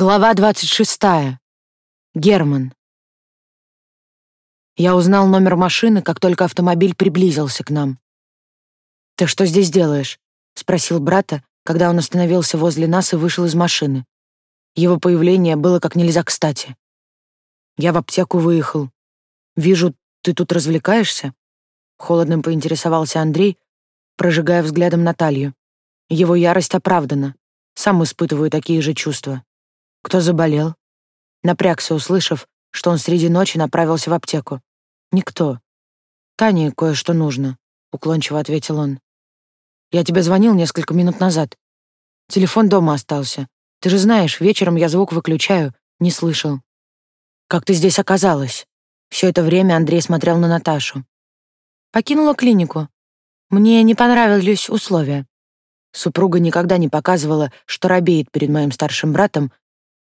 Глава 26. Герман. Я узнал номер машины, как только автомобиль приблизился к нам. «Ты что здесь делаешь?» — спросил брата, когда он остановился возле нас и вышел из машины. Его появление было как нельзя кстати. «Я в аптеку выехал. Вижу, ты тут развлекаешься?» Холодно поинтересовался Андрей, прожигая взглядом Наталью. Его ярость оправдана. Сам испытываю такие же чувства. Кто заболел? Напрягся, услышав, что он среди ночи направился в аптеку. Никто. Тане кое-что нужно, уклончиво ответил он. Я тебе звонил несколько минут назад. Телефон дома остался. Ты же знаешь, вечером я звук выключаю, не слышал. Как ты здесь оказалась? Все это время Андрей смотрел на Наташу. Покинула клинику. Мне не понравились условия. Супруга никогда не показывала, что робеет перед моим старшим братом,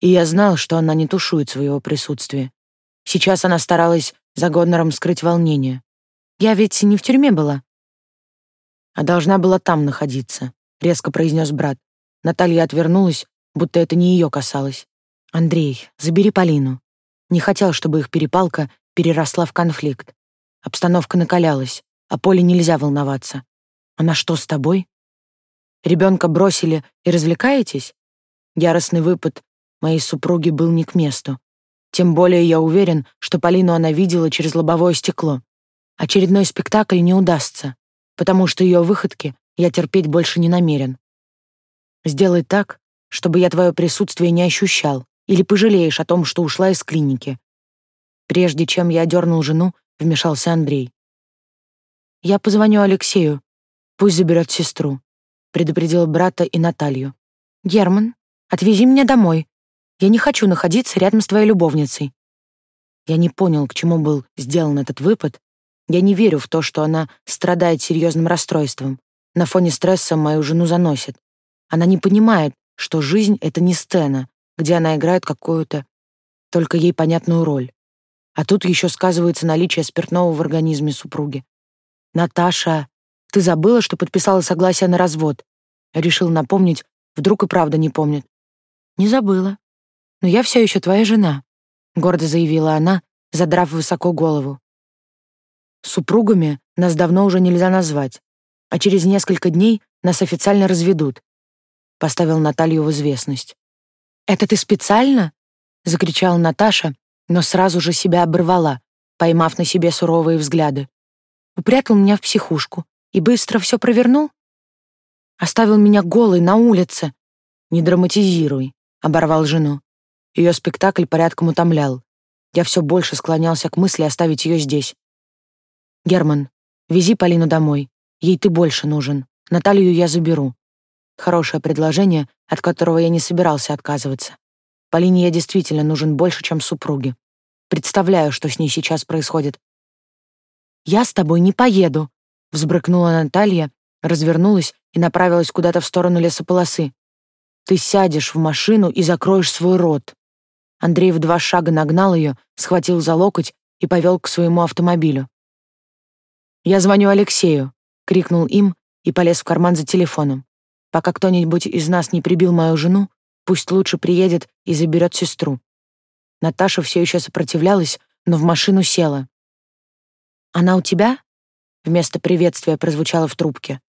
и я знал, что она не тушует своего присутствия. Сейчас она старалась за Годнером скрыть волнение. Я ведь не в тюрьме была. А должна была там находиться, резко произнес брат. Наталья отвернулась, будто это не ее касалось. Андрей, забери Полину. Не хотел, чтобы их перепалка переросла в конфликт. Обстановка накалялась, а Поле нельзя волноваться. Она что, с тобой? Ребенка бросили и развлекаетесь? Яростный выпад моей супруги был не к месту. Тем более я уверен, что Полину она видела через лобовое стекло. Очередной спектакль не удастся, потому что ее выходки я терпеть больше не намерен. Сделай так, чтобы я твое присутствие не ощущал, или пожалеешь о том, что ушла из клиники. Прежде чем я дернул жену, вмешался Андрей. Я позвоню Алексею, пусть заберет сестру, предупредил брата и Наталью. Герман, отвези меня домой, я не хочу находиться рядом с твоей любовницей». Я не понял, к чему был сделан этот выпад. Я не верю в то, что она страдает серьезным расстройством. На фоне стресса мою жену заносит. Она не понимает, что жизнь — это не сцена, где она играет какую-то только ей понятную роль. А тут еще сказывается наличие спиртного в организме супруги. «Наташа, ты забыла, что подписала согласие на развод?» Решил напомнить, вдруг и правда не помнит. «Не забыла но я все еще твоя жена», — гордо заявила она, задрав высоко голову. «Супругами нас давно уже нельзя назвать, а через несколько дней нас официально разведут», — поставил Наталью в известность. «Это ты специально?» — закричала Наташа, но сразу же себя оборвала, поймав на себе суровые взгляды. Упрятал меня в психушку и быстро все провернул? Оставил меня голой на улице. Не драматизируй, оборвал жену. Ее спектакль порядком утомлял. Я все больше склонялся к мысли оставить ее здесь. «Герман, вези Полину домой. Ей ты больше нужен. Наталью я заберу». Хорошее предложение, от которого я не собирался отказываться. Полине я действительно нужен больше, чем супруге. Представляю, что с ней сейчас происходит. «Я с тобой не поеду», — взбрыкнула Наталья, развернулась и направилась куда-то в сторону лесополосы. «Ты сядешь в машину и закроешь свой рот», Андрей в два шага нагнал ее, схватил за локоть и повел к своему автомобилю. «Я звоню Алексею», — крикнул им и полез в карман за телефоном. «Пока кто-нибудь из нас не прибил мою жену, пусть лучше приедет и заберет сестру». Наташа все еще сопротивлялась, но в машину села. «Она у тебя?» — вместо приветствия прозвучало в трубке.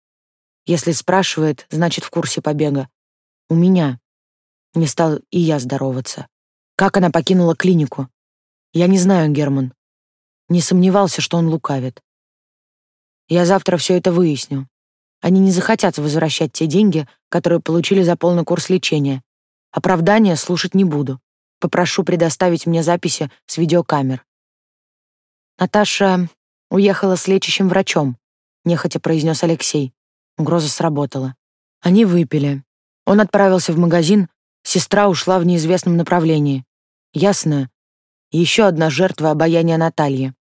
Если спрашивает, значит, в курсе побега. «У меня». Не стал и я здороваться. Как она покинула клинику? Я не знаю, Герман. Не сомневался, что он лукавит. Я завтра все это выясню. Они не захотят возвращать те деньги, которые получили за полный курс лечения. Оправдания слушать не буду. Попрошу предоставить мне записи с видеокамер. Наташа уехала с лечащим врачом, нехотя произнес Алексей. Угроза сработала. Они выпили. Он отправился в магазин, сестра ушла в неизвестном направлении. Ясно. Еще одна жертва обаяния Натальи.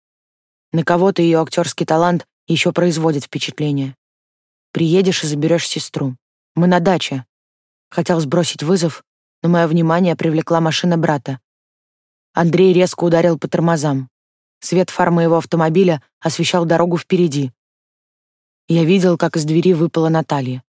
На кого-то ее актерский талант еще производит впечатление. Приедешь и заберешь сестру. Мы на даче. Хотел сбросить вызов, но мое внимание привлекла машина брата. Андрей резко ударил по тормозам. Свет фар моего автомобиля освещал дорогу впереди. Я видел, как из двери выпала Наталья.